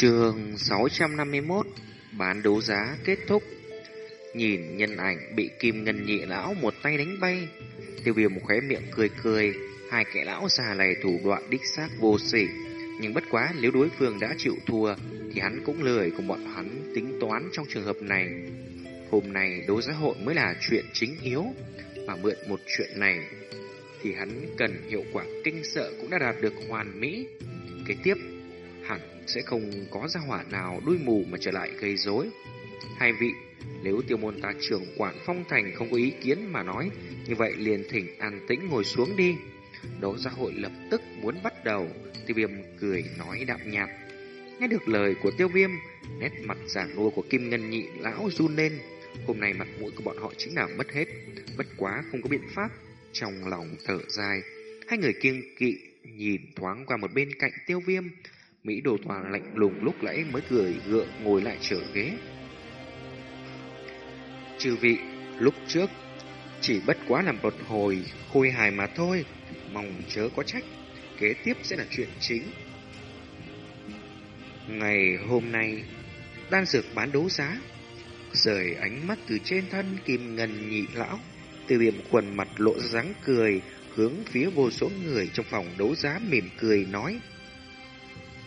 Trường 651 Bán đấu giá kết thúc. Nhìn nhân ảnh bị kim ngân nhị lão một tay đánh bay, Tiêu viêm một khóe miệng cười cười, Hai kẻ lão già này thủ đoạn đích xác vô sỉ. Nhưng bất quá nếu đối phương đã chịu thua, Thì hắn cũng lười cùng bọn hắn tính toán trong trường hợp này. Hôm nay đấu giá hội mới là chuyện chính yếu Mà mượn một chuyện này, Thì hắn cần hiệu quả kinh sợ cũng đã đạt được hoàn mỹ. Kế tiếp hẳn sẽ không có gia hỏa nào đuôi mù mà trở lại gây rối. Hai vị, nếu tiêu môn ta trưởng quản phong thành không có ý kiến mà nói, như vậy liền thỉnh an tĩnh ngồi xuống đi. Đấu gia hội lập tức muốn bắt đầu, tiêu viêm cười nói đạm nhạt. Nghe được lời của tiêu viêm, nét mặt giả nua của Kim Ngân Nhị lão run lên. Hôm nay mặt mũi của bọn họ chính là mất hết, bất quá không có biện pháp. Trong lòng thở dài, hai người kiêng kỵ nhìn thoáng qua một bên cạnh tiêu viêm, Mỹ đồ toàn lạnh lùng lúc nãy mới cười gượng ngồi lại trở ghế. Trừ vị, lúc trước chỉ bất quá làm một hồi khôi hài mà thôi, mong chớ có trách, kế tiếp sẽ là chuyện chính. Ngày hôm nay, đan dược bán đấu giá, rời ánh mắt từ trên thân kim ngân nhị lão, từ điểm quần mặt lộ dáng cười, hướng phía vô số người trong phòng đấu giá mỉm cười nói.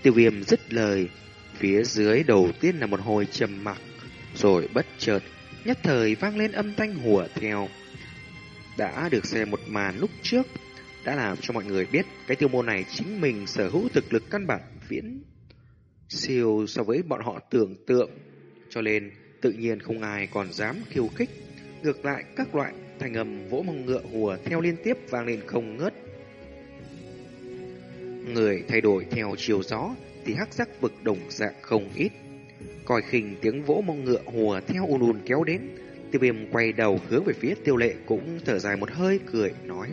Tiêu viêm dứt lời, phía dưới đầu tiên là một hồi trầm mặc, rồi bất chợt, nhất thời vang lên âm thanh hùa theo. Đã được xem một màn lúc trước, đã làm cho mọi người biết cái tiêu môn này chính mình sở hữu thực lực căn bản viễn siêu so với bọn họ tưởng tượng. Cho nên, tự nhiên không ai còn dám khiêu khích. Ngược lại, các loại thành âm vỗ mông ngựa hùa theo liên tiếp vang lên không ngớt. Người thay đổi theo chiều gió thì hắc giác vực đồng dạng không ít. Coi khinh tiếng vỗ mông ngựa hùa theo ùn ùn kéo đến. Tiêu viêm quay đầu hướng về phía tiêu lệ cũng thở dài một hơi, cười, nói.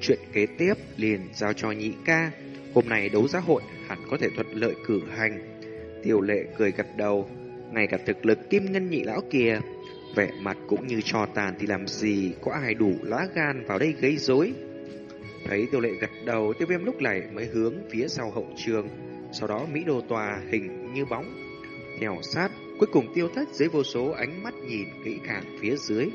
Chuyện kế tiếp liền giao cho nhị ca. Hôm nay đấu giá hội hẳn có thể thuận lợi cử hành. Tiêu lệ cười gật đầu. Ngay cả thực lực kim ngân nhị lão kia, vẻ mặt cũng như cho tàn thì làm gì có ai đủ lá gan vào đây gây rối. Thấy tiêu lệ gật đầu, tiêu viêm lúc này mới hướng phía sau hậu trường. Sau đó Mỹ Đô Tòa hình như bóng. Theo sát, cuối cùng tiêu thất dưới vô số ánh mắt nhìn kỹ càng phía dưới.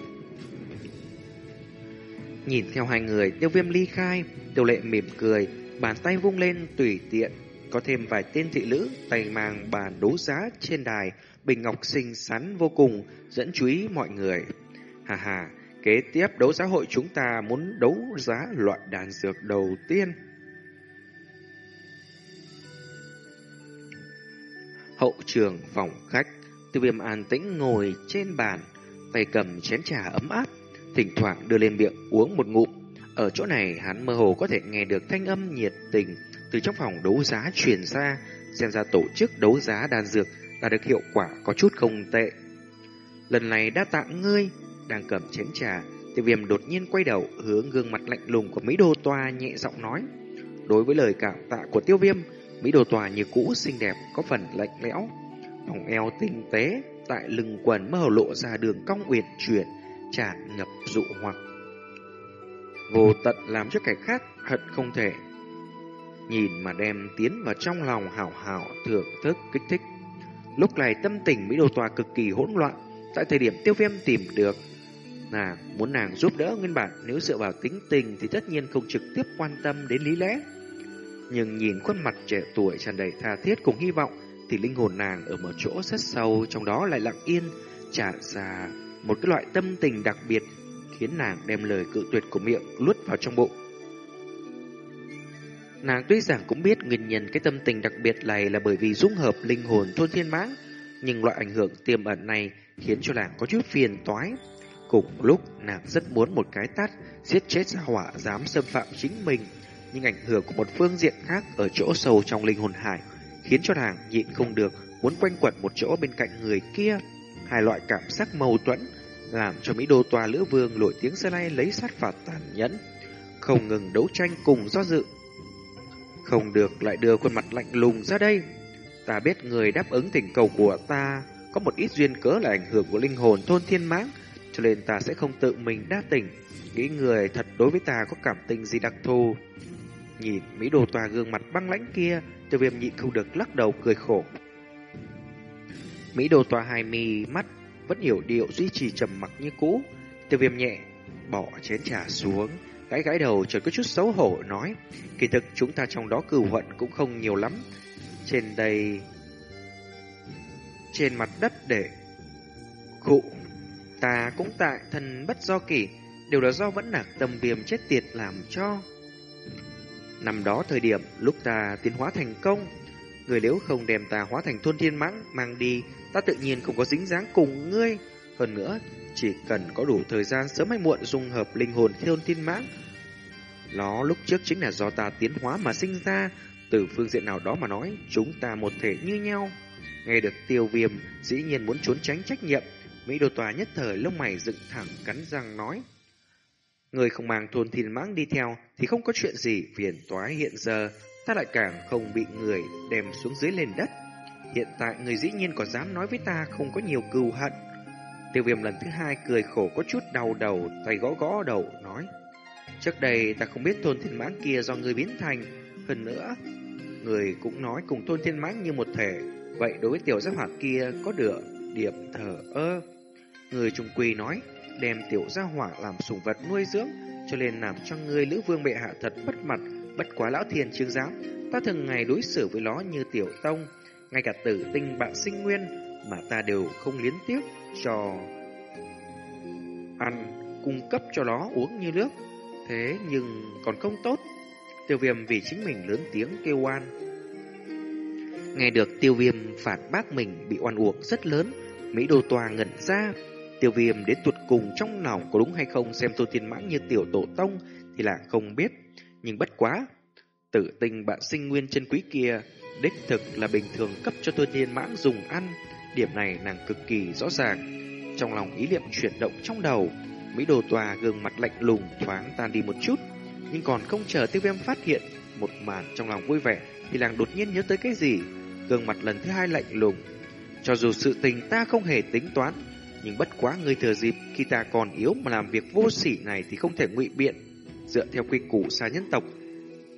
Nhìn theo hai người, tiêu viêm ly khai, tiêu lệ mỉm cười, bàn tay vung lên tùy tiện. Có thêm vài tên thị nữ, tay mang bàn đấu giá trên đài, bình ngọc xinh xắn vô cùng, dẫn chú ý mọi người. Hà hà, Kế tiếp đấu giá hội chúng ta muốn đấu giá loại đàn dược đầu tiên. Hậu trường phòng khách, tiêu viêm an tĩnh ngồi trên bàn, tay cầm chén trà ấm áp, thỉnh thoảng đưa lên miệng uống một ngụm. Ở chỗ này hắn mơ hồ có thể nghe được thanh âm nhiệt tình từ trong phòng đấu giá truyền ra, xem ra tổ chức đấu giá đan dược đã được hiệu quả có chút không tệ. Lần này đã tặng ngươi, đang cầm chén trà, tiêu viêm đột nhiên quay đầu hướng gương mặt lạnh lùng của Mỹ Đô Toa nhẹ giọng nói. Đối với lời cảm tạ của tiêu viêm, Mỹ Đô Toa như cũ xinh đẹp, có phần lạnh lẽo. Vòng eo tinh tế, tại lưng quần mơ hồ lộ ra đường cong uyển chuyển, tràn ngập dụ hoặc. Vô tận làm cho kẻ khác hận không thể. Nhìn mà đem tiến vào trong lòng hảo hảo thưởng thức kích thích. Lúc này tâm tình Mỹ Đô tòa cực kỳ hỗn loạn, tại thời điểm tiêu viêm tìm được Nàng muốn nàng giúp đỡ nguyên bản nếu dựa vào tính tình thì tất nhiên không trực tiếp quan tâm đến lý lẽ. Nhưng nhìn khuôn mặt trẻ tuổi tràn đầy tha thiết cùng hy vọng thì linh hồn nàng ở một chỗ rất sâu trong đó lại lặng yên trả ra một cái loại tâm tình đặc biệt khiến nàng đem lời cự tuyệt của miệng luốt vào trong bụng. Nàng tuy rằng cũng biết nguyên nhân cái tâm tình đặc biệt này là bởi vì dung hợp linh hồn thôn thiên mãng, nhưng loại ảnh hưởng tiềm ẩn này khiến cho nàng có chút phiền toái. Cùng lúc nàng rất muốn một cái tát giết chết gia hỏa dám xâm phạm chính mình, nhưng ảnh hưởng của một phương diện khác ở chỗ sâu trong linh hồn hải khiến cho nàng nhịn không được muốn quanh quẩn một chỗ bên cạnh người kia. Hai loại cảm giác mâu thuẫn làm cho Mỹ Đô Tòa Lữ Vương nổi tiếng xưa nay lấy sát phạt tàn nhẫn, không ngừng đấu tranh cùng do dự. Không được lại đưa khuôn mặt lạnh lùng ra đây. Ta biết người đáp ứng tình cầu của ta có một ít duyên cớ là ảnh hưởng của linh hồn thôn thiên mãng, cho nên ta sẽ không tự mình đa tình, nghĩ người thật đối với ta có cảm tình gì đặc thù. Nhìn Mỹ Đồ Tòa gương mặt băng lãnh kia, tiêu viêm nhịn không được lắc đầu cười khổ. Mỹ đồ tòa hai mi mắt vẫn hiểu điệu duy trì trầm mặc như cũ. Tiêu viêm nhẹ, bỏ chén trà xuống, gãi gãi đầu chợt có chút xấu hổ nói. Kỳ thực chúng ta trong đó cừu hận cũng không nhiều lắm. Trên đây... Trên mặt đất để... cụ ta cũng tại thần bất do kỷ, đều là do vẫn nạc tầm viêm chết tiệt làm cho. Năm đó thời điểm lúc ta tiến hóa thành công, người nếu không đem ta hóa thành thôn thiên mãng mang đi, ta tự nhiên không có dính dáng cùng ngươi. Hơn nữa, chỉ cần có đủ thời gian sớm hay muộn dung hợp linh hồn thôn thiên mãng. Nó lúc trước chính là do ta tiến hóa mà sinh ra, từ phương diện nào đó mà nói, chúng ta một thể như nhau. Nghe được tiêu viêm, dĩ nhiên muốn trốn tránh trách nhiệm, Mỹ đô tòa nhất thời lông mày dựng thẳng cắn răng nói. Người không mang thôn thiên mãng đi theo thì không có chuyện gì phiền toái hiện giờ, ta lại càng không bị người đem xuống dưới lên đất. Hiện tại người dĩ nhiên có dám nói với ta không có nhiều cừu hận. Tiêu viêm lần thứ hai cười khổ có chút đau đầu, tay gõ gõ đầu, nói. Trước đây ta không biết thôn thiên mãng kia do người biến thành. Hơn nữa, người cũng nói cùng thôn thiên mãng như một thể. Vậy đối với tiểu giáp hạt kia có được điểm thở ơ. Người trung quỳ nói, đem tiểu gia hỏa làm sủng vật nuôi dưỡng, cho nên làm cho người lữ vương bệ hạ thật bất mặt, bất quá lão thiền chứng giám. Ta thường ngày đối xử với nó như tiểu tông, ngay cả tử tinh bạn sinh nguyên mà ta đều không liến tiếc cho ăn, cung cấp cho nó uống như nước. Thế nhưng còn không tốt. Tiêu viêm vì chính mình lớn tiếng kêu oan. Nghe được tiêu viêm phản bác mình bị oan uổng rất lớn, Mỹ Đô Tòa ngẩn ra. Tiêu viêm đến tuột cùng trong lòng có đúng hay không xem Tô Thiên Mãng như tiểu tổ tông thì là không biết. Nhưng bất quá, tử tình bạn sinh nguyên chân quý kia đích thực là bình thường cấp cho Tô Thiên Mãng dùng ăn. Điểm này nàng cực kỳ rõ ràng. Trong lòng ý niệm chuyển động trong đầu, Mỹ Đồ Tòa gương mặt lạnh lùng thoáng tan đi một chút, nhưng còn không chờ Tiêu Viêm phát hiện một màn trong lòng vui vẻ thì nàng đột nhiên nhớ tới cái gì, gương mặt lần thứ hai lạnh lùng. Cho dù sự tình ta không hề tính toán, nhưng bất quá người thừa dịp khi ta còn yếu mà làm việc vô sỉ này thì không thể ngụy biện. Dựa theo quy củ xa nhân tộc,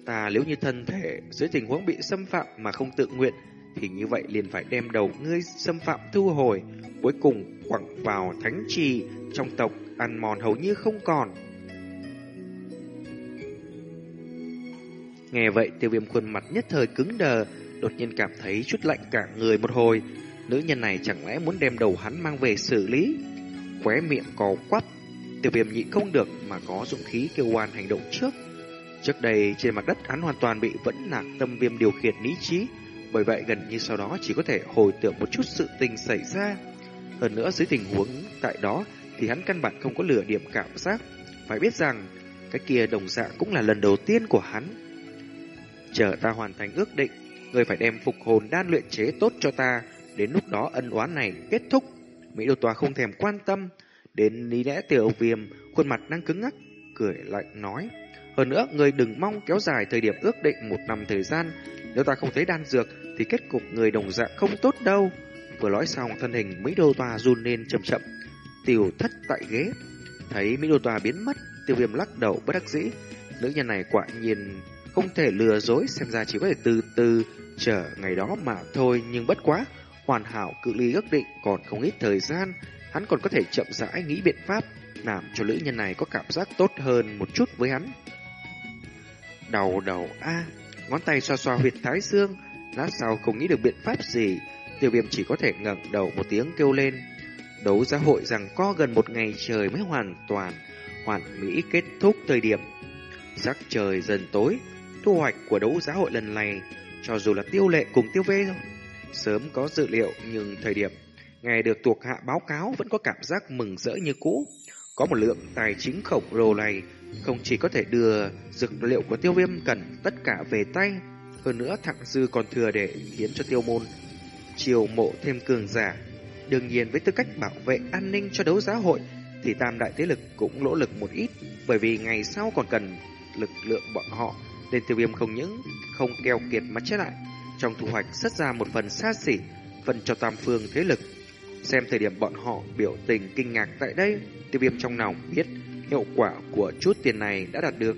ta nếu như thân thể dưới tình huống bị xâm phạm mà không tự nguyện thì như vậy liền phải đem đầu ngươi xâm phạm thu hồi, cuối cùng quẳng vào thánh trì trong tộc ăn mòn hầu như không còn. Nghe vậy tiêu viêm khuôn mặt nhất thời cứng đờ, đột nhiên cảm thấy chút lạnh cả người một hồi. Nữ nhân này chẳng lẽ muốn đem đầu hắn mang về xử lý? Khóe miệng có quắp, tiêu viêm nhịn không được mà có dụng khí kêu oan hành động trước. Trước đây trên mặt đất hắn hoàn toàn bị vẫn nạc tâm viêm điều khiển lý trí, bởi vậy gần như sau đó chỉ có thể hồi tưởng một chút sự tình xảy ra. Hơn nữa dưới tình huống tại đó thì hắn căn bản không có lửa điểm cảm giác. Phải biết rằng cái kia đồng dạng cũng là lần đầu tiên của hắn. Chờ ta hoàn thành ước định, người phải đem phục hồn đan luyện chế tốt cho ta, đến lúc đó ân oán này kết thúc. Mỹ Đô Tòa không thèm quan tâm, đến lý lẽ tiểu viêm, khuôn mặt đang cứng ngắc, cười lạnh nói. Hơn nữa, người đừng mong kéo dài thời điểm ước định một năm thời gian, nếu ta không thấy đan dược thì kết cục người đồng dạng không tốt đâu. Vừa nói xong thân hình Mỹ Đô Tòa run lên chậm chậm, tiểu thất tại ghế. Thấy Mỹ Đô Tòa biến mất, tiêu viêm lắc đầu bất đắc dĩ. Nữ nhân này quả nhiên không thể lừa dối xem ra chỉ có thể từ từ chờ ngày đó mà thôi. Nhưng bất quá, hoàn hảo cự ly ước định còn không ít thời gian. Hắn còn có thể chậm rãi nghĩ biện pháp làm cho nữ nhân này có cảm giác tốt hơn một chút với hắn. Đầu đầu A, ngón tay xoa xoa huyệt thái dương, lát sau không nghĩ được biện pháp gì, tiêu viêm chỉ có thể ngẩng đầu một tiếng kêu lên. Đấu giá hội rằng co gần một ngày trời mới hoàn toàn, hoàn mỹ kết thúc thời điểm. Sắc trời dần tối, thu hoạch của đấu giá hội lần này, cho dù là tiêu lệ cùng tiêu vê sớm có dự liệu nhưng thời điểm ngày được thuộc hạ báo cáo vẫn có cảm giác mừng rỡ như cũ. Có một lượng tài chính khổng lồ này không chỉ có thể đưa dược liệu của tiêu viêm cần tất cả về tay, hơn nữa thặng dư còn thừa để khiến cho tiêu môn chiều mộ thêm cường giả. Đương nhiên với tư cách bảo vệ an ninh cho đấu giá hội thì tam đại thế lực cũng nỗ lực một ít bởi vì ngày sau còn cần lực lượng bọn họ nên tiêu viêm không những không keo kiệt mà chết lại trong thu hoạch xuất ra một phần xa xỉ phần cho tam phương thế lực. Xem thời điểm bọn họ biểu tình kinh ngạc tại đây tiêu viêm trong lòng biết hiệu quả của chút tiền này đã đạt được.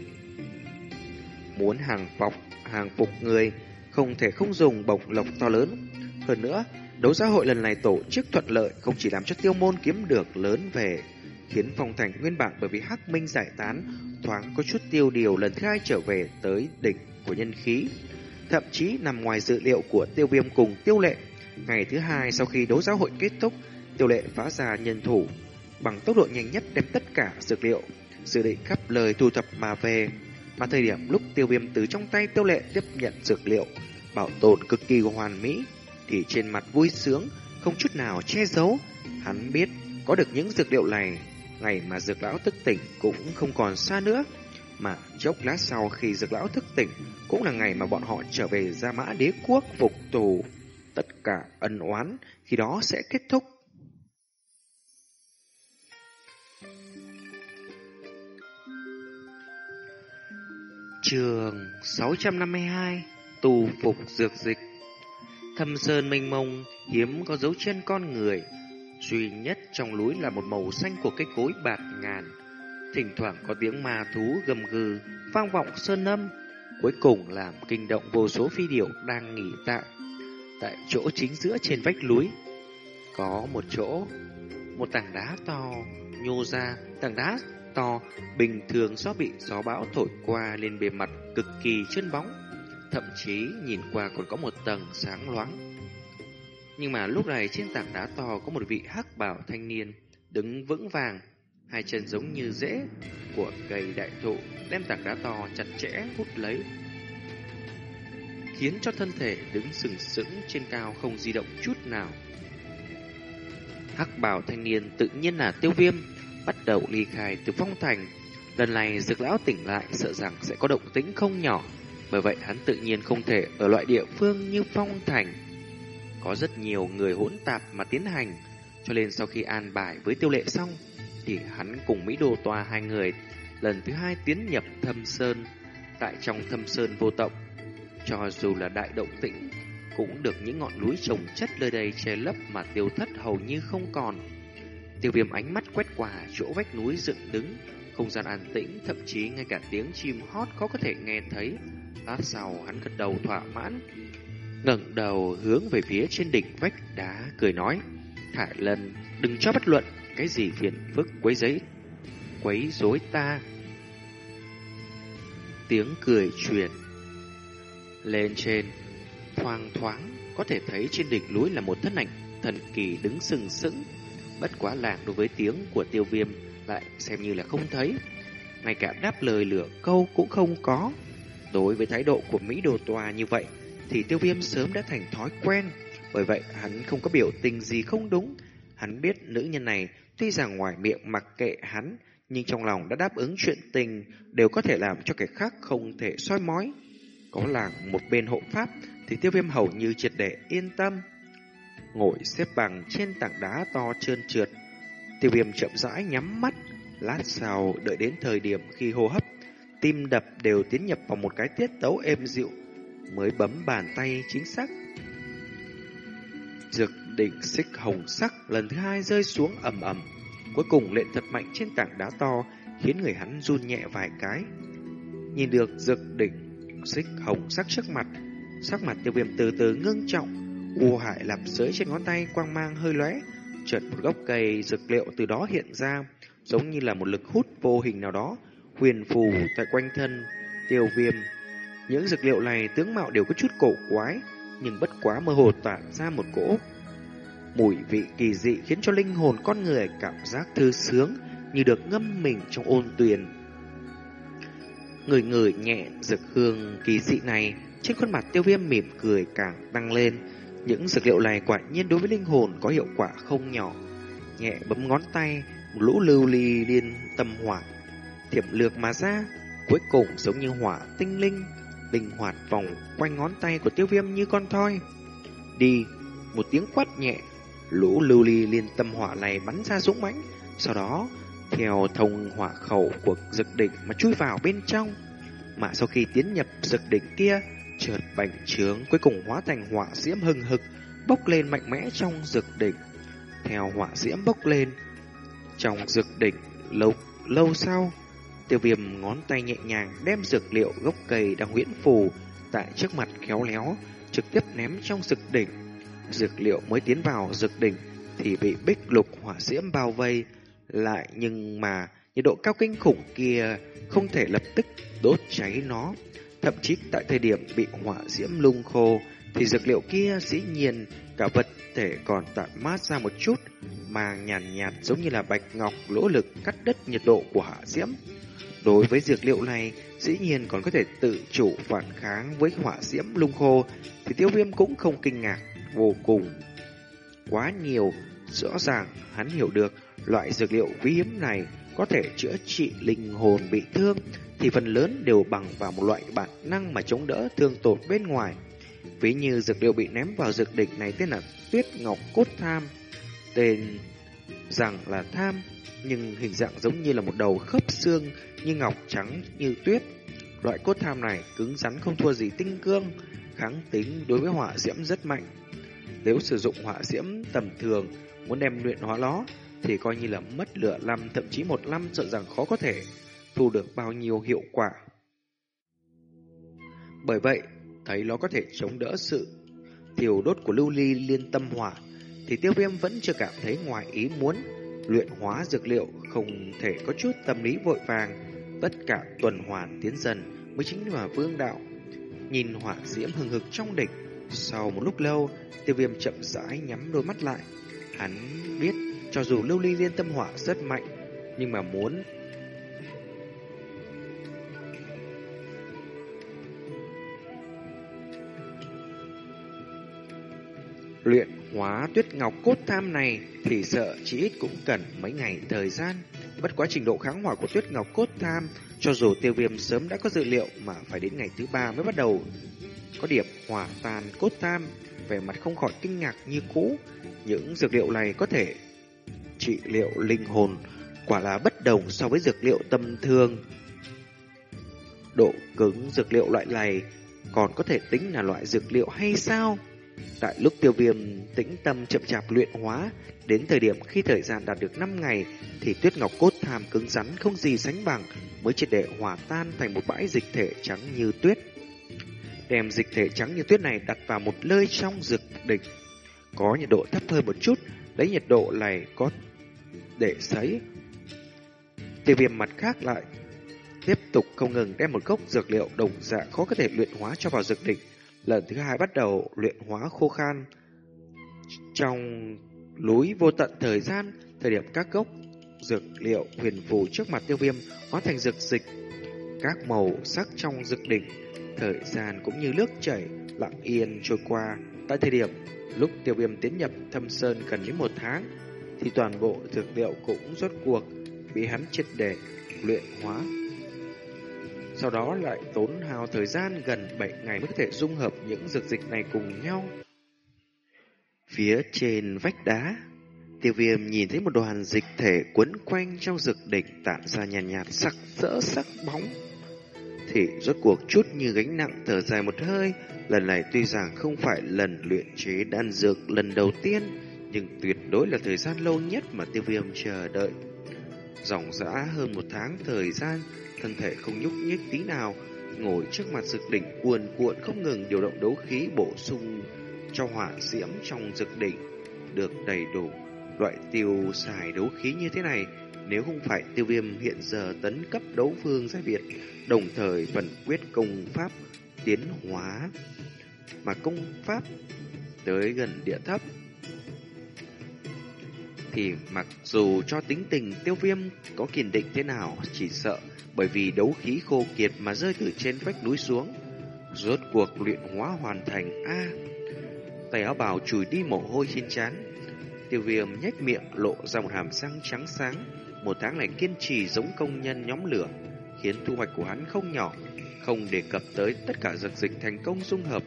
Muốn hàng phục hàng phục người không thể không dùng bộc lộc to lớn. Hơn nữa đấu giá hội lần này tổ chức thuận lợi không chỉ làm cho tiêu môn kiếm được lớn về, khiến phong thành nguyên bản bởi vì hắc minh giải tán, thoáng có chút tiêu điều lần thứ hai trở về tới đỉnh của nhân khí. Thậm chí nằm ngoài dự liệu của tiêu viêm cùng tiêu lệ. Ngày thứ hai sau khi đấu giáo hội kết thúc, tiêu lệ phá ra nhân thủ, bằng tốc độ nhanh nhất đem tất cả dược liệu, dự định khắp lời thu thập mà về. Mà thời điểm lúc tiêu viêm từ trong tay tiêu lệ tiếp nhận dược liệu, bảo tồn cực kỳ hoàn mỹ, thì trên mặt vui sướng, không chút nào che giấu. Hắn biết có được những dược liệu này, ngày mà dược lão tức tỉnh cũng không còn xa nữa. Mà chốc lát sau khi dược lão thức tỉnh, cũng là ngày mà bọn họ trở về Gia Mã Đế Quốc phục tù. Tất cả ân oán khi đó sẽ kết thúc. Trường 652 Tù phục dược dịch Thâm sơn mênh mông, hiếm có dấu chân con người. Duy nhất trong núi là một màu xanh của cây cối bạt ngàn. Thỉnh thoảng có tiếng ma thú gầm gừ, vang vọng sơn âm. Cuối cùng làm kinh động vô số phi điểu đang nghỉ tạm. Tại chỗ chính giữa trên vách núi, có một chỗ, một tảng đá to, nhô ra, tảng đá to, bình thường do bị gió bão thổi qua lên bề mặt cực kỳ chân bóng thậm chí nhìn qua còn có một tầng sáng loáng. Nhưng mà lúc này trên tảng đá to có một vị hắc bảo thanh niên đứng vững vàng, hai chân giống như rễ của cây đại thụ đem tảng đá to chặt chẽ hút lấy, khiến cho thân thể đứng sừng sững trên cao không di động chút nào. Hắc bảo thanh niên tự nhiên là tiêu viêm, bắt đầu ly khai từ phong thành. Lần này dược lão tỉnh lại sợ rằng sẽ có động tĩnh không nhỏ bởi vậy hắn tự nhiên không thể ở loại địa phương như Phong Thành. Có rất nhiều người hỗn tạp mà tiến hành, cho nên sau khi an bài với tiêu lệ xong, thì hắn cùng Mỹ Đô Toa hai người lần thứ hai tiến nhập thâm sơn. Tại trong thâm sơn vô tận cho dù là đại động tĩnh, cũng được những ngọn núi trồng chất nơi đây che lấp mà tiêu thất hầu như không còn. Tiêu viêm ánh mắt quét qua chỗ vách núi dựng đứng, không gian an tĩnh, thậm chí ngay cả tiếng chim hót khó có thể nghe thấy, Lát sau hắn gật đầu thỏa mãn, ngẩng đầu hướng về phía trên đỉnh vách đá cười nói: "Thải Lân, đừng cho bất luận cái gì phiền phức quấy giấy, quấy rối ta." Tiếng cười truyền lên trên, thoang thoáng có thể thấy trên đỉnh núi là một thân ảnh thần kỳ đứng sừng sững. Bất quá làng đối với tiếng của tiêu viêm lại xem như là không thấy. Ngay cả đáp lời lửa câu cũng không có. Đối với thái độ của Mỹ Đồ Tòa như vậy, thì tiêu viêm sớm đã thành thói quen. Bởi vậy, hắn không có biểu tình gì không đúng. Hắn biết nữ nhân này, tuy rằng ngoài miệng mặc kệ hắn, nhưng trong lòng đã đáp ứng chuyện tình, đều có thể làm cho kẻ khác không thể soi mói. Có làng một bên hộ pháp, thì tiêu viêm hầu như triệt để yên tâm. Ngồi xếp bằng trên tảng đá to trơn trượt, tiêu viêm chậm rãi nhắm mắt. Lát sau, đợi đến thời điểm khi hô hấp tim đập đều tiến nhập vào một cái tiết tấu êm dịu, mới bấm bàn tay chính xác. Dược đỉnh xích hồng sắc lần thứ hai rơi xuống ầm ầm, cuối cùng lệ thật mạnh trên tảng đá to, khiến người hắn run nhẹ vài cái. Nhìn được dược đỉnh xích hồng sắc trước mặt, sắc mặt tiêu viêm từ từ ngưng trọng, u hại làm sới trên ngón tay quang mang hơi lóe, chợt một gốc cây dược liệu từ đó hiện ra, giống như là một lực hút vô hình nào đó huyền phù tại quanh thân tiêu viêm. Những dược liệu này tướng mạo đều có chút cổ quái, nhưng bất quá mơ hồ tỏa ra một cỗ. Mùi vị kỳ dị khiến cho linh hồn con người cảm giác thư sướng như được ngâm mình trong ôn tuyền. Người người nhẹ dược hương kỳ dị này, trên khuôn mặt tiêu viêm mỉm cười càng tăng lên. Những dược liệu này quả nhiên đối với linh hồn có hiệu quả không nhỏ. Nhẹ bấm ngón tay, một lũ lưu ly liên tâm hỏa thiểm lược mà ra, cuối cùng giống như hỏa tinh linh, linh hoạt vòng quanh ngón tay của tiêu viêm như con thoi. Đi, một tiếng quát nhẹ, lũ lưu ly liên tâm hỏa này bắn ra dũng mãnh, sau đó theo thông hỏa khẩu của dực đỉnh mà chui vào bên trong. Mà sau khi tiến nhập dực đỉnh kia, trượt bành trướng cuối cùng hóa thành hỏa diễm hừng hực, bốc lên mạnh mẽ trong dực đỉnh. Theo hỏa diễm bốc lên, trong dực đỉnh lâu lâu sau Tiêu viêm ngón tay nhẹ nhàng đem dược liệu gốc cây đang huyễn phù tại trước mặt khéo léo, trực tiếp ném trong dực đỉnh. Dược liệu mới tiến vào dược đỉnh thì bị bích lục hỏa diễm bao vây lại nhưng mà nhiệt độ cao kinh khủng kia không thể lập tức đốt cháy nó. Thậm chí tại thời điểm bị hỏa diễm lung khô thì dược liệu kia dĩ nhiên cả vật thể còn tản mát ra một chút mà nhàn nhạt, nhạt giống như là bạch ngọc lỗ lực cắt đứt nhiệt độ của hỏa diễm. Đối với dược liệu này, dĩ nhiên còn có thể tự chủ phản kháng với hỏa diễm lung khô thì tiêu viêm cũng không kinh ngạc vô cùng. Quá nhiều, rõ ràng hắn hiểu được loại dược liệu quý hiếm này có thể chữa trị linh hồn bị thương thì phần lớn đều bằng vào một loại bản năng mà chống đỡ thương tổn bên ngoài. Ví như dược liệu bị ném vào dược đỉnh này tên là Tuyết Ngọc Cốt Tham, tên rằng là tham, nhưng hình dạng giống như là một đầu khớp xương như ngọc trắng như tuyết. Loại cốt tham này cứng rắn không thua gì tinh cương, kháng tính đối với hỏa diễm rất mạnh. Nếu sử dụng hỏa diễm tầm thường, muốn đem luyện hóa nó, thì coi như là mất lửa năm thậm chí một năm sợ rằng khó có thể thu được bao nhiêu hiệu quả. Bởi vậy, thấy nó có thể chống đỡ sự thiểu đốt của lưu ly liên tâm hỏa, thì tiêu viêm vẫn chưa cảm thấy ngoài ý muốn. Luyện hóa dược liệu không thể có chút tâm lý vội vàng, tất cả tuần hoàn tiến dần mới chính là vương đạo. Nhìn hỏa diễm hừng hực trong địch, sau một lúc lâu, tiêu viêm chậm rãi nhắm đôi mắt lại. Hắn biết cho dù lưu ly liên tâm hỏa rất mạnh, nhưng mà muốn luyện hóa tuyết ngọc cốt tham này thì sợ chỉ ít cũng cần mấy ngày thời gian. Bất quá trình độ kháng hỏa của tuyết ngọc cốt tham, cho dù tiêu viêm sớm đã có dự liệu mà phải đến ngày thứ ba mới bắt đầu có điểm hỏa tàn cốt tam về mặt không khỏi kinh ngạc như cũ. Những dược liệu này có thể trị liệu linh hồn, quả là bất đồng so với dược liệu tâm thương. Độ cứng dược liệu loại này còn có thể tính là loại dược liệu hay sao? Tại lúc tiêu viêm tĩnh tâm chậm chạp luyện hóa, đến thời điểm khi thời gian đạt được 5 ngày, thì tuyết ngọc cốt tham cứng rắn không gì sánh bằng, mới triệt để hòa tan thành một bãi dịch thể trắng như tuyết. Đem dịch thể trắng như tuyết này đặt vào một nơi trong dược địch, có nhiệt độ thấp hơn một chút, lấy nhiệt độ này có để sấy. Tiêu viêm mặt khác lại, tiếp tục không ngừng đem một gốc dược liệu đồng dạng khó có thể luyện hóa cho vào dược địch, lần thứ hai bắt đầu luyện hóa khô khan. Trong núi vô tận thời gian, thời điểm các gốc dược liệu huyền phù trước mặt tiêu viêm hóa thành dược dịch, các màu sắc trong dược đỉnh, thời gian cũng như nước chảy lặng yên trôi qua. Tại thời điểm lúc tiêu viêm tiến nhập thâm sơn gần đến một tháng, thì toàn bộ dược liệu cũng rốt cuộc bị hắn triệt để luyện hóa sau đó lại tốn hao thời gian gần 7 ngày mới có thể dung hợp những dược dịch này cùng nhau. Phía trên vách đá, tiêu viêm nhìn thấy một đoàn dịch thể quấn quanh trong dược đỉnh tản ra nhàn nhạt, nhạt sắc rỡ sắc bóng. Thì rốt cuộc chút như gánh nặng thở dài một hơi, lần này tuy rằng không phải lần luyện chế đan dược lần đầu tiên, nhưng tuyệt đối là thời gian lâu nhất mà tiêu viêm chờ đợi. Dòng dã hơn một tháng thời gian, thân thể không nhúc nhích tí nào, ngồi trước mặt dược đỉnh cuồn cuộn không ngừng điều động đấu khí bổ sung cho hỏa diễm trong dược đỉnh được đầy đủ. Loại tiêu xài đấu khí như thế này, nếu không phải tiêu viêm hiện giờ tấn cấp đấu phương giai Việt, đồng thời phần quyết công pháp tiến hóa, mà công pháp tới gần địa thấp thì mặc dù cho tính tình tiêu viêm có kiên định thế nào, chỉ sợ bởi vì đấu khí khô kiệt mà rơi từ trên vách núi xuống. Rốt cuộc luyện hóa hoàn thành A. tay áo bào chùi đi mồ hôi trên trán. Tiêu viêm nhếch miệng lộ ra một hàm răng trắng sáng. Một tháng này kiên trì giống công nhân nhóm lửa, khiến thu hoạch của hắn không nhỏ, không đề cập tới tất cả dược dịch thành công dung hợp.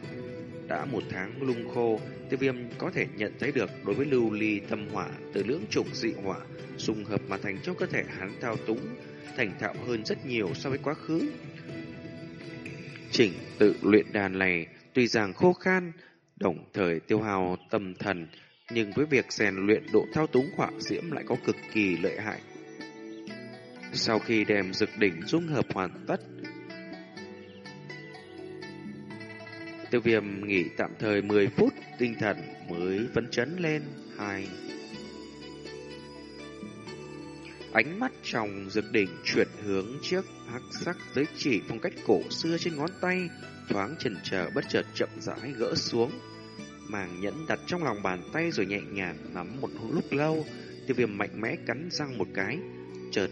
Đã một tháng lung khô, tiêu viêm có thể nhận thấy được đối với lưu ly thâm hỏa từ lưỡng trùng dị hỏa dung hợp mà thành trong cơ thể hắn thao túng thành thạo hơn rất nhiều so với quá khứ. Chỉnh tự luyện đàn này tuy rằng khô khan, đồng thời tiêu hào tâm thần, nhưng với việc rèn luyện độ thao túng hỏa diễm lại có cực kỳ lợi hại. Sau khi đem dược đỉnh dung hợp hoàn tất, tiêu viêm nghỉ tạm thời 10 phút, tinh thần mới phấn chấn lên. Hai. Ánh mắt trong dược đỉnh chuyển hướng trước hắc sắc giới chỉ phong cách cổ xưa trên ngón tay, thoáng chần chờ bất chợt chậm rãi gỡ xuống. Màng nhẫn đặt trong lòng bàn tay rồi nhẹ nhàng nắm một lúc lâu, tiêu viêm mạnh mẽ cắn răng một cái, chợt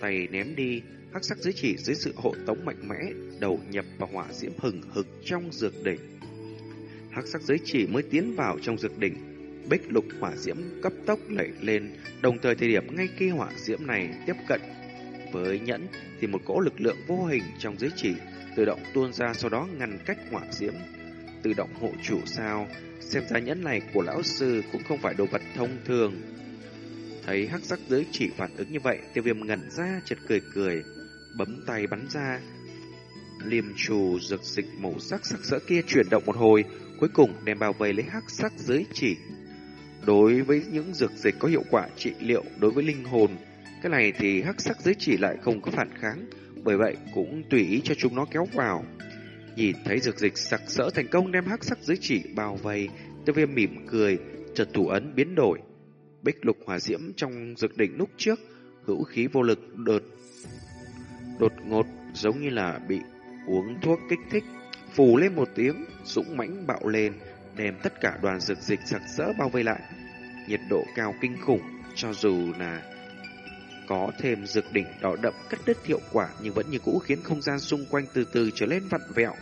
tay ném đi, hắc sắc giới chỉ dưới sự hộ tống mạnh mẽ đầu nhập vào hỏa diễm hừng hực trong dược đỉnh. Hắc sắc giới chỉ mới tiến vào trong dược đỉnh, bích lục hỏa diễm cấp tốc lẩy lên, đồng thời thời điểm ngay khi hỏa diễm này tiếp cận với nhẫn thì một cỗ lực lượng vô hình trong giới chỉ tự động tuôn ra sau đó ngăn cách hỏa diễm tự động hộ chủ sao xem ra nhẫn này của lão sư cũng không phải đồ vật thông thường thấy hắc sắc giới chỉ phản ứng như vậy tiêu viêm ngẩn ra chợt cười cười bấm tay bắn ra. Liềm trù dược dịch màu sắc sắc sỡ kia chuyển động một hồi cuối cùng đem bao vây lấy hắc sắc giới chỉ. Đối với những dược dịch có hiệu quả trị liệu đối với linh hồn cái này thì hắc sắc giới chỉ lại không có phản kháng bởi vậy cũng tùy ý cho chúng nó kéo vào. Nhìn thấy dược dịch sặc sỡ thành công đem hắc sắc giới chỉ bao vây, tiêu viêm mỉm cười, chợt thủ ấn biến đổi. Bích lục hỏa diễm trong dược đỉnh lúc trước, hữu khí vô lực đột đột ngột giống như là bị uống thuốc kích thích, phù lên một tiếng, dũng mãnh bạo lên, đem tất cả đoàn dược dịch sặc sỡ bao vây lại. Nhiệt độ cao kinh khủng, cho dù là có thêm dược đỉnh đỏ đậm cắt đứt hiệu quả nhưng vẫn như cũ khiến không gian xung quanh từ từ trở lên vặn vẹo.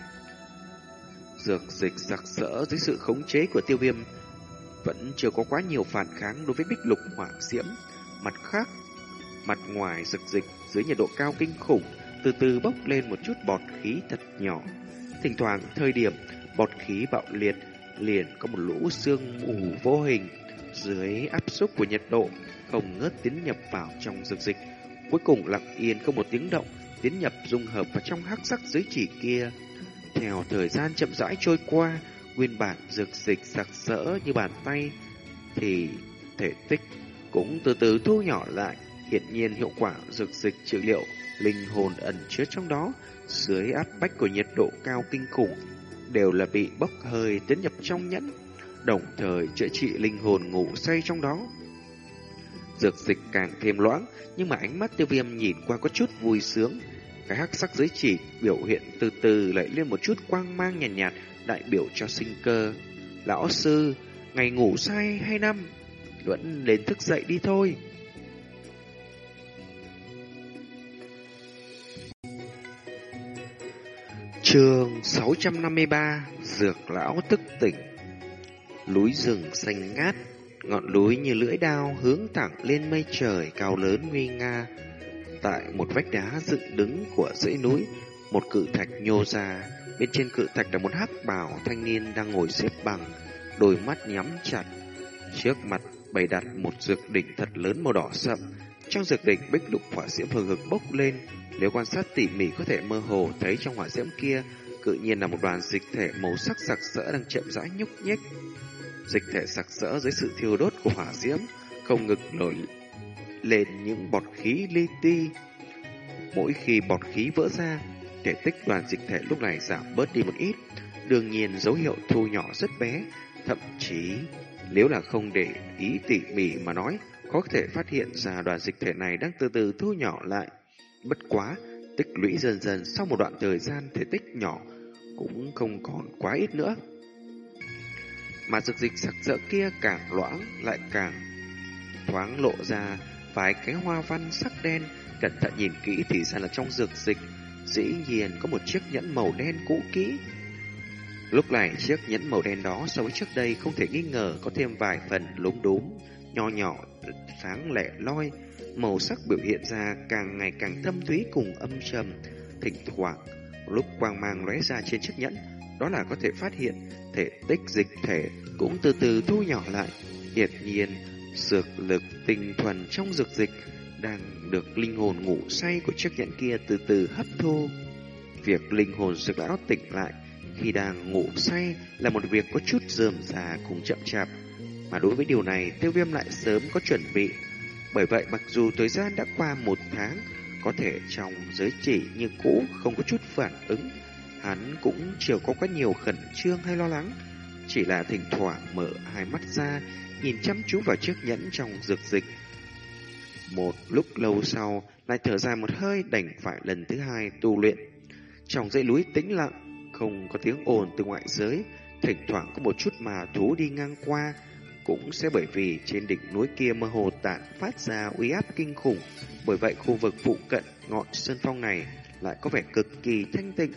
Dược dịch sặc sỡ dưới sự khống chế của tiêu viêm vẫn chưa có quá nhiều phản kháng đối với bích lục hỏa diễm. Mặt khác, mặt ngoài dược dịch dưới nhiệt độ cao kinh khủng từ từ bốc lên một chút bọt khí thật nhỏ. Thỉnh thoảng thời điểm bọt khí bạo liệt liền có một lũ sương mù vô hình dưới áp suất của nhiệt độ không ngớt tiến nhập vào trong dược dịch. Cuối cùng lặng yên không một tiếng động, tiến nhập dung hợp vào trong hắc sắc giới chỉ kia. Theo thời gian chậm rãi trôi qua, nguyên bản dược dịch sặc sỡ như bàn tay, thì thể tích cũng từ từ thu nhỏ lại. Hiện nhiên hiệu quả dược dịch trị liệu linh hồn ẩn chứa trong đó dưới áp bách của nhiệt độ cao kinh khủng đều là bị bốc hơi tiến nhập trong nhẫn, đồng thời chữa trị linh hồn ngủ say trong đó. Dược dịch càng thêm loãng, nhưng mà ánh mắt tiêu viêm nhìn qua có chút vui sướng. Cái hắc sắc giới chỉ biểu hiện từ từ lại lên một chút quang mang nhàn nhạt, nhạt, đại biểu cho sinh cơ. Lão sư, ngày ngủ say hay năm, vẫn đến thức dậy đi thôi. Trường 653 Dược lão tức tỉnh Núi rừng xanh ngát Ngọn núi như lưỡi đao hướng thẳng lên mây trời cao lớn nguy nga. Tại một vách đá dựng đứng của dãy núi, một cự thạch nhô ra. Bên trên cự thạch là một hắc bảo thanh niên đang ngồi xếp bằng, đôi mắt nhắm chặt. Trước mặt bày đặt một dược đỉnh thật lớn màu đỏ sậm. Trong dược đỉnh bích lục hỏa diễm hừng hực bốc lên. Nếu quan sát tỉ mỉ có thể mơ hồ thấy trong hỏa diễm kia, cự nhiên là một đoàn dịch thể màu sắc sặc sỡ đang chậm rãi nhúc nhích dịch thể sặc sỡ dưới sự thiêu đốt của hỏa diễm, không ngực nổi lên những bọt khí li ti. Mỗi khi bọt khí vỡ ra, thể tích đoàn dịch thể lúc này giảm bớt đi một ít, đương nhiên dấu hiệu thu nhỏ rất bé, thậm chí nếu là không để ý tỉ mỉ mà nói, có thể phát hiện ra đoàn dịch thể này đang từ từ thu nhỏ lại. Bất quá, tích lũy dần dần sau một đoạn thời gian thể tích nhỏ cũng không còn quá ít nữa mà dược dịch sặc sỡ kia càng loãng lại càng thoáng lộ ra vài cái hoa văn sắc đen, cẩn thận nhìn kỹ thì ra là trong dược dịch dĩ nhiên có một chiếc nhẫn màu đen cũ kỹ. Lúc này chiếc nhẫn màu đen đó so với trước đây không thể nghi ngờ có thêm vài phần lúng đúm, nho nhỏ, sáng lẻ loi, màu sắc biểu hiện ra càng ngày càng thâm thúy cùng âm trầm, thỉnh thoảng lúc quang mang lóe ra trên chiếc nhẫn đó là có thể phát hiện thể tích dịch thể cũng từ từ thu nhỏ lại. Hiển nhiên, dược lực tinh thuần trong dược dịch đang được linh hồn ngủ say của chiếc nhẫn kia từ từ hấp thu. Việc linh hồn dược lão tỉnh lại khi đang ngủ say là một việc có chút dườm già cùng chậm chạp. Mà đối với điều này, tiêu viêm lại sớm có chuẩn bị. Bởi vậy, mặc dù thời gian đã qua một tháng, có thể trong giới chỉ như cũ không có chút phản ứng, hắn cũng chưa có quá nhiều khẩn trương hay lo lắng, chỉ là thỉnh thoảng mở hai mắt ra, nhìn chăm chú vào chiếc nhẫn trong dược dịch. Một lúc lâu sau, lại thở dài một hơi đành phải lần thứ hai tu luyện. Trong dãy núi tĩnh lặng, không có tiếng ồn từ ngoại giới, thỉnh thoảng có một chút mà thú đi ngang qua, cũng sẽ bởi vì trên đỉnh núi kia mơ hồ tản phát ra uy áp kinh khủng, bởi vậy khu vực phụ cận ngọn sơn phong này lại có vẻ cực kỳ thanh tịnh.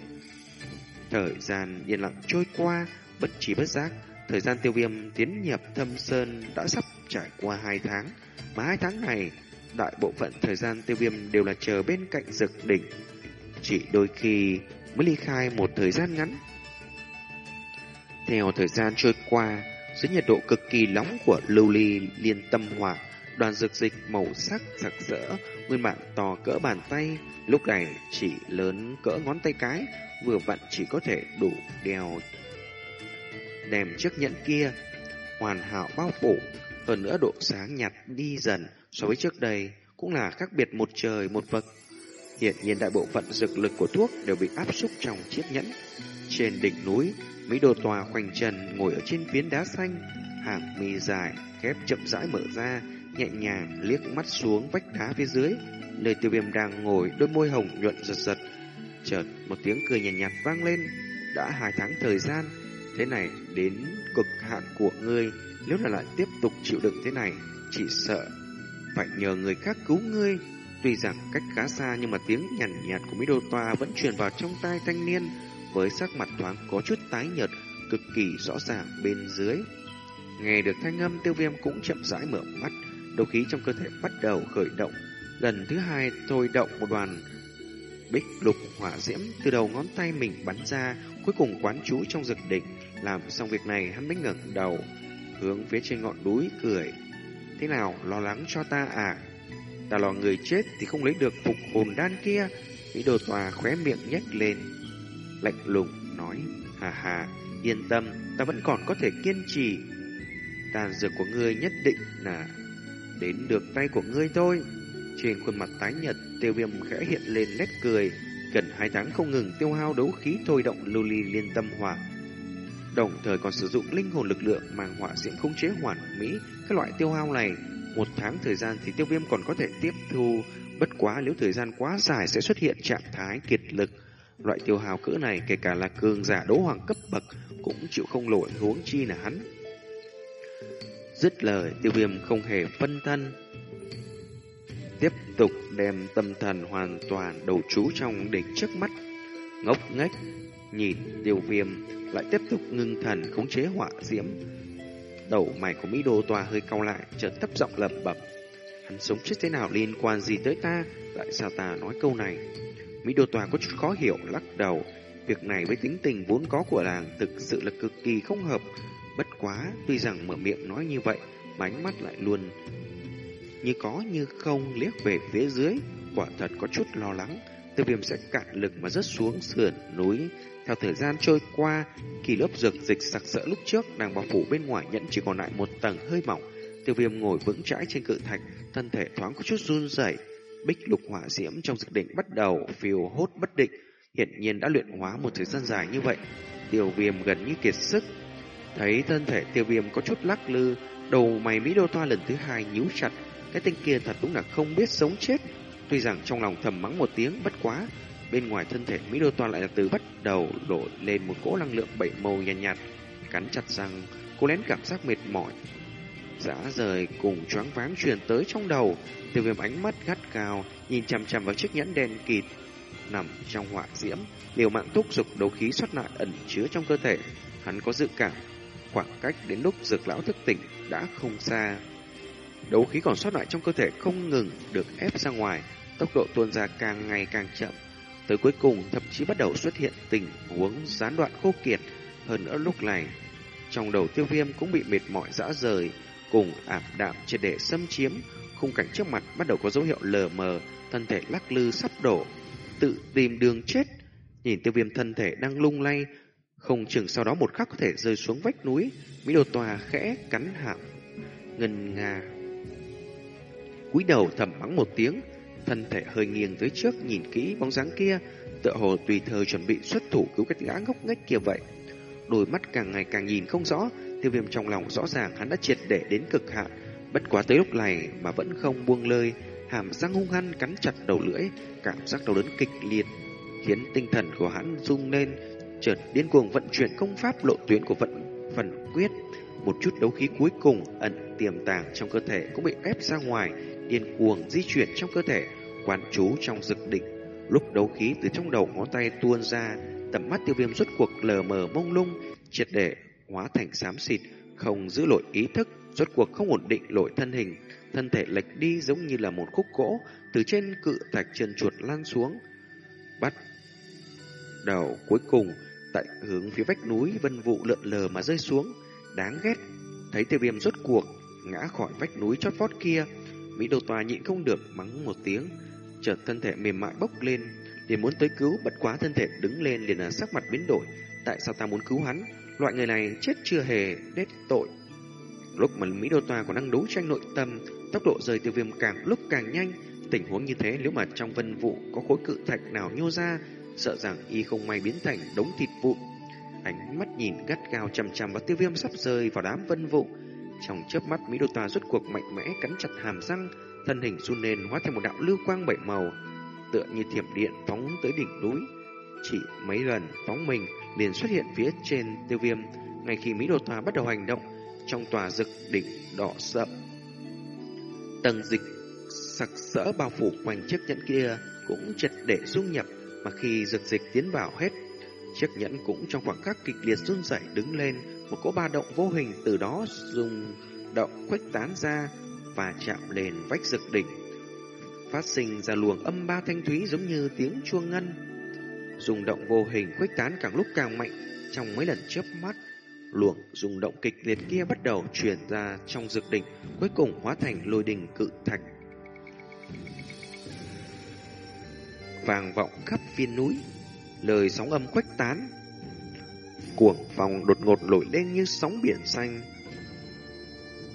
Thời gian yên lặng trôi qua, bất trí bất giác, thời gian tiêu viêm tiến nhập thâm sơn đã sắp trải qua hai tháng, mà hai tháng này, đại bộ phận thời gian tiêu viêm đều là chờ bên cạnh rực đỉnh. Chỉ đôi khi mới ly khai một thời gian ngắn. Theo thời gian trôi qua, dưới nhiệt độ cực kỳ nóng của lưu ly liên tâm hỏa, đoàn dược dịch màu sắc rực rỡ, nguyên bản to cỡ bàn tay, lúc này chỉ lớn cỡ ngón tay cái, vừa vặn chỉ có thể đủ đeo đem chiếc nhẫn kia hoàn hảo bao phủ, hơn nữa độ sáng nhạt đi dần so với trước đây cũng là khác biệt một trời một vực. Hiện nhiên đại bộ phận dược lực của thuốc đều bị áp xúc trong chiếc nhẫn. Trên đỉnh núi, Mỹ Đồ Tòa khoanh chân ngồi ở trên phiến đá xanh, hàng mi dài, khép chậm rãi mở ra, nhẹ nhàng liếc mắt xuống vách đá phía dưới, nơi tiêu viêm đang ngồi đôi môi hồng nhuận giật giật. Chợt một tiếng cười nhàn nhạt, nhạt vang lên, đã hai tháng thời gian, thế này đến cực hạn của ngươi, nếu là lại tiếp tục chịu đựng thế này, chỉ sợ phải nhờ người khác cứu ngươi. Tuy rằng cách khá xa nhưng mà tiếng nhàn nhạt, nhạt của Mỹ Đô Toa vẫn truyền vào trong tai thanh niên, với sắc mặt thoáng có chút tái nhợt, cực kỳ rõ ràng bên dưới. Nghe được thanh âm tiêu viêm cũng chậm rãi mở mắt, đấu khí trong cơ thể bắt đầu khởi động. Lần thứ hai thôi động một đoàn bích lục hỏa diễm từ đầu ngón tay mình bắn ra, cuối cùng quán trú trong rực đỉnh. Làm xong việc này hắn mới ngẩng đầu, hướng phía trên ngọn núi cười. Thế nào, lo lắng cho ta à? Ta lo người chết thì không lấy được phục hồn đan kia. Mỹ đồ tòa khóe miệng nhếch lên. Lạnh lùng nói, hà hà, yên tâm, ta vẫn còn có thể kiên trì. Đàn dược của ngươi nhất định là đến được tay của ngươi thôi. Trên khuôn mặt tái nhật, tiêu viêm khẽ hiện lên nét cười. Gần hai tháng không ngừng tiêu hao đấu khí thôi động lưu ly liên tâm hỏa. Đồng thời còn sử dụng linh hồn lực lượng mang họa diễm khống chế hoàn mỹ các loại tiêu hao này. Một tháng thời gian thì tiêu viêm còn có thể tiếp thu, bất quá nếu thời gian quá dài sẽ xuất hiện trạng thái kiệt lực. Loại tiêu hao cỡ này kể cả là cường giả đấu hoàng cấp bậc cũng chịu không nổi huống chi là hắn. Dứt lời, tiêu viêm không hề phân thân. Tiếp tục đem tâm thần hoàn toàn đầu trú trong đỉnh trước mắt. Ngốc nghếch, nhìn tiêu viêm lại tiếp tục ngưng thần khống chế họa diễm. Đầu mày của Mỹ Đô tòa hơi cau lại, chợt thấp giọng lẩm bẩm. Hắn sống chết thế nào liên quan gì tới ta? Tại sao ta nói câu này? Mỹ Đô tòa có chút khó hiểu, lắc đầu. Việc này với tính tình vốn có của làng thực sự là cực kỳ không hợp. Bất quá, tuy rằng mở miệng nói như vậy, mà ánh mắt lại luôn như có như không liếc về phía dưới, quả thật có chút lo lắng, tiêu viêm sẽ cạn lực mà rớt xuống sườn núi. Theo thời gian trôi qua, kỳ lớp dược dịch sặc sỡ lúc trước đang bao phủ bên ngoài nhẫn chỉ còn lại một tầng hơi mỏng. Tiêu viêm ngồi vững chãi trên cự thạch, thân thể thoáng có chút run rẩy. Bích lục hỏa diễm trong dược định bắt đầu phiêu hốt bất định, hiện nhiên đã luyện hóa một thời gian dài như vậy. Tiêu viêm gần như kiệt sức, thấy thân thể tiêu viêm có chút lắc lư, đầu mày Mỹ Đô Toa lần thứ hai nhíu chặt, cái tên kia thật đúng là không biết sống chết. Tuy rằng trong lòng thầm mắng một tiếng bất quá, bên ngoài thân thể Mỹ Đô Toàn lại là từ bắt đầu đổ lên một cỗ năng lượng bảy màu nhàn nhạt, nhạt, cắn chặt răng, cô lén cảm giác mệt mỏi. giã rời cùng choáng váng truyền tới trong đầu, tiêu viêm ánh mắt gắt cao, nhìn chằm chằm vào chiếc nhẫn đen kịt, nằm trong họa diễm, liều mạng thúc dục đấu khí xuất lại ẩn chứa trong cơ thể. Hắn có dự cảm, khoảng cách đến lúc dược lão thức tỉnh đã không xa. Đấu khí còn sót lại trong cơ thể không ngừng được ép ra ngoài, tốc độ tuôn ra càng ngày càng chậm. Tới cuối cùng thậm chí bắt đầu xuất hiện tình huống gián đoạn khô kiệt. Hơn nữa lúc này, trong đầu tiêu viêm cũng bị mệt mỏi dã rời, cùng ảm đạm triệt để xâm chiếm. Khung cảnh trước mặt bắt đầu có dấu hiệu lờ mờ, thân thể lắc lư sắp đổ, tự tìm đường chết. Nhìn tiêu viêm thân thể đang lung lay, không chừng sau đó một khắc có thể rơi xuống vách núi. Mỹ đồ tòa khẽ cắn hạng, ngần nga cúi đầu thầm mắng một tiếng, thân thể hơi nghiêng tới trước nhìn kỹ bóng dáng kia, tựa hồ tùy thời chuẩn bị xuất thủ cứu cái gã ngốc nghếch kia vậy. Đôi mắt càng ngày càng nhìn không rõ, tiêu viêm trong lòng rõ ràng hắn đã triệt để đến cực hạn. Bất quá tới lúc này mà vẫn không buông lơi, hàm răng hung hăng cắn chặt đầu lưỡi, cảm giác đau đớn kịch liệt, khiến tinh thần của hắn rung lên, chợt điên cuồng vận chuyển công pháp lộ tuyến của vận phần quyết. Một chút đấu khí cuối cùng ẩn tiềm tàng trong cơ thể cũng bị ép ra ngoài, điên cuồng di chuyển trong cơ thể, quán trú trong dực định. Lúc đấu khí từ trong đầu ngón tay tuôn ra, tầm mắt tiêu viêm rốt cuộc lờ mờ mông lung, triệt để hóa thành xám xịt, không giữ lội ý thức, rốt cuộc không ổn định lội thân hình, thân thể lệch đi giống như là một khúc gỗ từ trên cự thạch chân chuột lan xuống. Bắt đầu cuối cùng tại hướng phía vách núi vân vụ lượn lờ mà rơi xuống, đáng ghét. Thấy tiêu viêm rốt cuộc ngã khỏi vách núi chót vót kia, Mỹ Đô Tòa nhịn không được mắng một tiếng, chợt thân thể mềm mại bốc lên, liền muốn tới cứu, bất quá thân thể đứng lên liền là sắc mặt biến đổi. Tại sao ta muốn cứu hắn? Loại người này chết chưa hề đết tội. Lúc mà Mỹ Đô Tòa còn đang đấu tranh nội tâm, tốc độ rời tiêu viêm càng lúc càng nhanh. Tình huống như thế nếu mà trong vân vụ có khối cự thạch nào nhô ra, sợ rằng y không may biến thành đống thịt vụn. Ánh mắt nhìn gắt gao chằm chằm vào tiêu viêm sắp rơi vào đám vân vụ. Trong chớp mắt Mỹ Đô Ta rút cuộc mạnh mẽ cắn chặt hàm răng, thân hình run lên hóa thành một đạo lưu quang bảy màu, tựa như thiểm điện phóng tới đỉnh núi. Chỉ mấy lần phóng mình liền xuất hiện phía trên tiêu viêm. Ngay khi Mỹ Đô Ta bắt đầu hành động, trong tòa rực đỉnh đỏ sậm. Tầng dịch sặc sỡ bao phủ quanh chiếc nhẫn kia cũng chật để dung nhập mà khi rực dịch tiến vào hết. Chiếc nhẫn cũng trong khoảng khắc kịch liệt run rẩy đứng lên, một cỗ ba động vô hình từ đó dùng động khuếch tán ra và chạm lên vách dực đỉnh. Phát sinh ra luồng âm ba thanh thúy giống như tiếng chuông ngân. Dùng động vô hình khuếch tán càng lúc càng mạnh trong mấy lần chớp mắt. Luồng dùng động kịch liệt kia bắt đầu truyền ra trong dực đỉnh, cuối cùng hóa thành lôi đình cự thạch. Vàng vọng khắp phiên núi, lời sóng âm khuếch tán. Cuồng phòng đột ngột nổi lên như sóng biển xanh,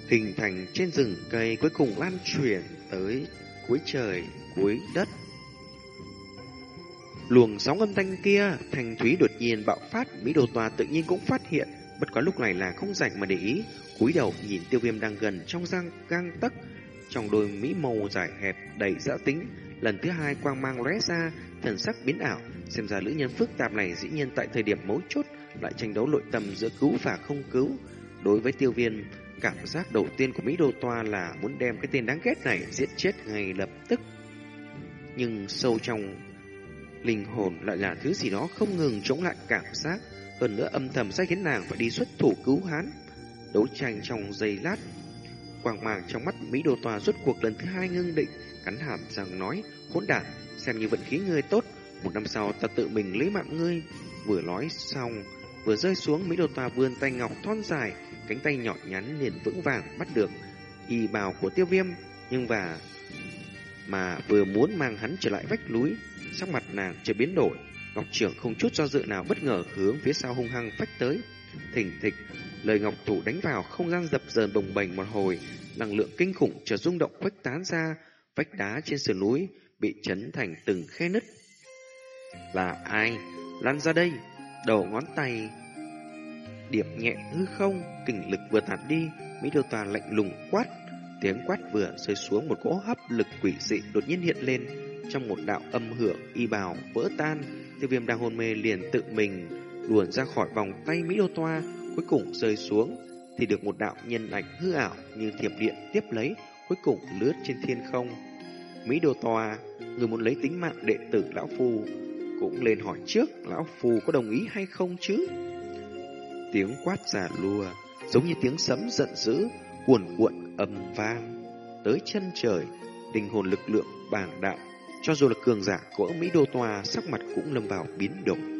hình thành trên rừng cây cuối cùng lan truyền tới cuối trời, cuối đất. Luồng sóng âm thanh kia, thành thúy đột nhiên bạo phát, Mỹ Đồ Tòa tự nhiên cũng phát hiện, bất quá lúc này là không rảnh mà để ý, cúi đầu nhìn tiêu viêm đang gần trong răng gang tấc, trong đôi mỹ màu dài hẹp đầy dã tính, lần thứ hai quang mang lóe ra, thần sắc biến ảo, xem ra lữ nhân phức tạp này dĩ nhiên tại thời điểm mấu chốt lại tranh đấu nội tâm giữa cứu và không cứu. Đối với tiêu viêm, cảm giác đầu tiên của Mỹ Đô Toa là muốn đem cái tên đáng ghét này giết chết ngay lập tức. Nhưng sâu trong linh hồn lại là thứ gì đó không ngừng chống lại cảm giác, hơn nữa âm thầm sẽ khiến nàng phải đi xuất thủ cứu hắn. Đấu tranh trong giây lát, quang màng trong mắt Mỹ Đô Toa rốt cuộc lần thứ hai ngưng định, cắn hàm rằng nói, hỗn đản, xem như vận khí ngươi tốt, một năm sau ta tự mình lấy mạng ngươi. Vừa nói xong, vừa rơi xuống Mỹ Đô tòa vươn tay ngọc thon dài, cánh tay nhỏ nhắn liền vững vàng bắt được y bào của tiêu viêm, nhưng và mà vừa muốn mang hắn trở lại vách núi, sắc mặt nàng chưa biến đổi, Ngọc trưởng không chút do dự nào bất ngờ hướng phía sau hung hăng phách tới. Thỉnh thịch, lời Ngọc thủ đánh vào không gian dập dờn bồng bềnh một hồi, năng lượng kinh khủng chợt rung động khuếch tán ra, vách đá trên sườn núi bị chấn thành từng khe nứt. Là ai? Lăn ra đây! Đầu ngón tay điểm nhẹ hư không, kình lực vừa tạt đi, Mỹ Đô Toàn lạnh lùng quát. Tiếng quát vừa rơi xuống một cỗ hấp lực quỷ dị đột nhiên hiện lên. Trong một đạo âm hưởng y bào vỡ tan, tiêu viêm đang hôn mê liền tự mình luồn ra khỏi vòng tay Mỹ Đô Toa, cuối cùng rơi xuống, thì được một đạo nhân ảnh hư ảo như thiệp điện tiếp lấy, cuối cùng lướt trên thiên không. Mỹ Đô Toa, người muốn lấy tính mạng đệ tử Lão Phu, cũng lên hỏi trước Lão phù có đồng ý hay không chứ? tiếng quát giả lùa, giống như tiếng sấm giận dữ, cuồn cuộn âm vang. Tới chân trời, linh hồn lực lượng bàng đạo, cho dù là cường giả của Mỹ Đô Tòa, sắc mặt cũng lâm vào biến động.